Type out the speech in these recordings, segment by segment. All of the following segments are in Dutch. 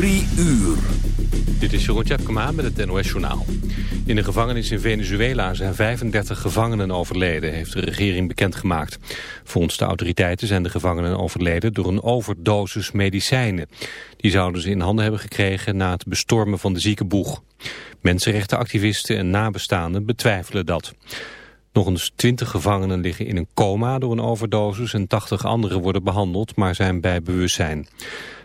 Drie uur. Dit is Jeroen Tjepkema met het NOS Journaal. In de gevangenis in Venezuela zijn 35 gevangenen overleden, heeft de regering bekendgemaakt. Volgens de autoriteiten zijn de gevangenen overleden door een overdosis medicijnen. Die zouden ze in handen hebben gekregen na het bestormen van de ziekenboeg. Mensenrechtenactivisten en nabestaanden betwijfelen dat. Nog eens 20 gevangenen liggen in een coma door een overdosis en 80 anderen worden behandeld, maar zijn bij bewustzijn.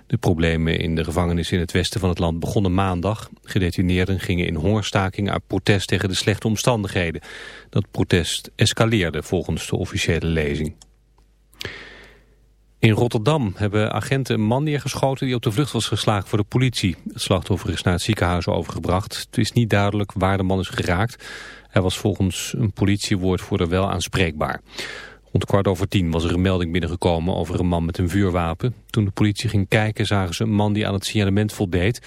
De problemen in de gevangenis in het westen van het land begonnen maandag. Gedetineerden gingen in hongerstaking uit protest tegen de slechte omstandigheden. Dat protest escaleerde volgens de officiële lezing. In Rotterdam hebben agenten een man neergeschoten die op de vlucht was geslagen voor de politie. Het slachtoffer is naar het ziekenhuis overgebracht. Het is niet duidelijk waar de man is geraakt. Hij was volgens een politiewoordvoerder wel aanspreekbaar. Rond kwart over tien was er een melding binnengekomen over een man met een vuurwapen. Toen de politie ging kijken zagen ze een man die aan het signalement voldeed.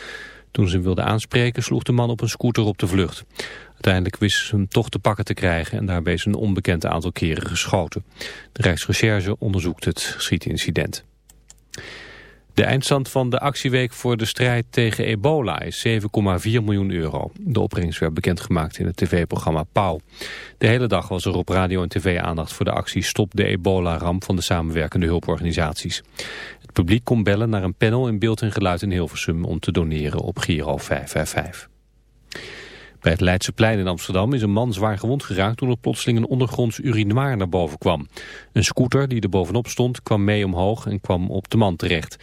Toen ze hem wilden aanspreken sloeg de man op een scooter op de vlucht. Uiteindelijk wisten ze hem toch te pakken te krijgen en daarbij is een onbekend aantal keren geschoten. De Rijksrecherche onderzoekt het schietincident. De eindstand van de actieweek voor de strijd tegen ebola is 7,4 miljoen euro. De opbrengst werd bekendgemaakt in het tv-programma Pauw. De hele dag was er op radio en tv aandacht voor de actie Stop de ebola-ramp van de samenwerkende hulporganisaties. Het publiek kon bellen naar een panel in beeld en geluid in Hilversum om te doneren op Giro 555. Bij het Leidseplein in Amsterdam is een man zwaar gewond geraakt toen er plotseling een ondergronds urinoir naar boven kwam. Een scooter die er bovenop stond kwam mee omhoog en kwam op de man terecht.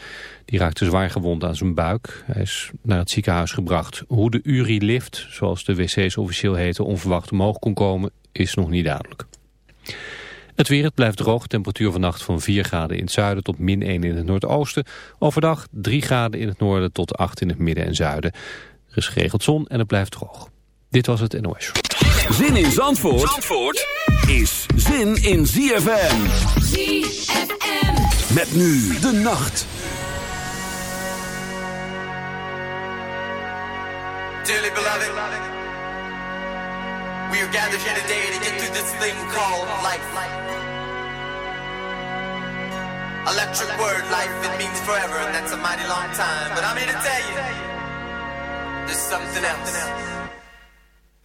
Die raakte zwaar gewond aan zijn buik. Hij is naar het ziekenhuis gebracht. Hoe de urilift, zoals de wc's officieel heten, onverwacht omhoog kon komen is nog niet duidelijk. Het weer, het blijft droog. Temperatuur vannacht van 4 graden in het zuiden tot min 1 in het noordoosten. Overdag 3 graden in het noorden tot 8 in het midden en zuiden. Er is geregeld zon en het blijft droog. Dit was het NOS. Zin in Zandvoort, Zandvoort is zin in ZFM. ZFM. Met nu de nacht. Dearly beloved, we are gathered here today to get through this thing called life. Electric word, life, it means forever, and that's a mighty long time. But I'm here to tell you, there's something else.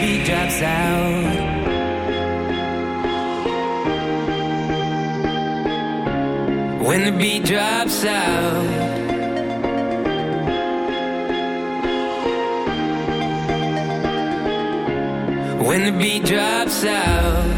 baby drops out. When the beat drops out. When the beat drops out.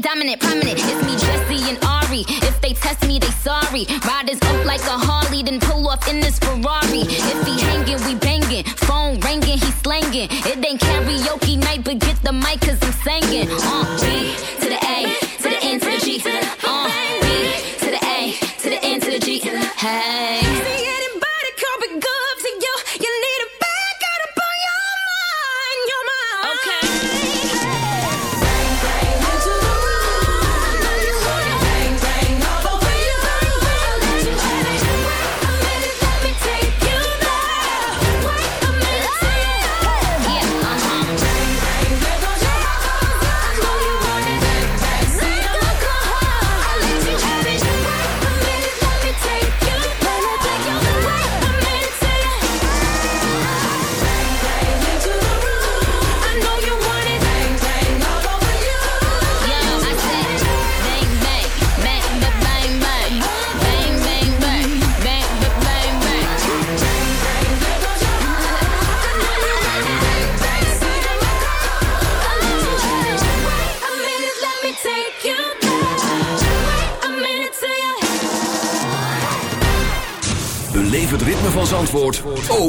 dominant, prominent. It's me.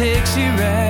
takes you right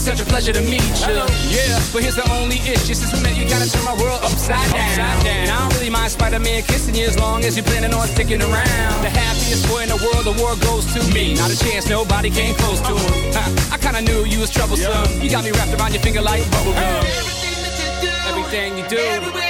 It's such a pleasure to meet you. Hello. Yeah, but here's the only issue. Since we met, you gotta turn my world upside down. Upside down. And I don't really mind Spider-Man kissing you as long as you're planning on sticking around. The happiest boy in the world, the world goes to me. Not a chance, nobody came close to him. I kinda knew you was troublesome. Yeah. You got me wrapped around your finger like bubblegum. Everything that you do. Everything you do. Everywhere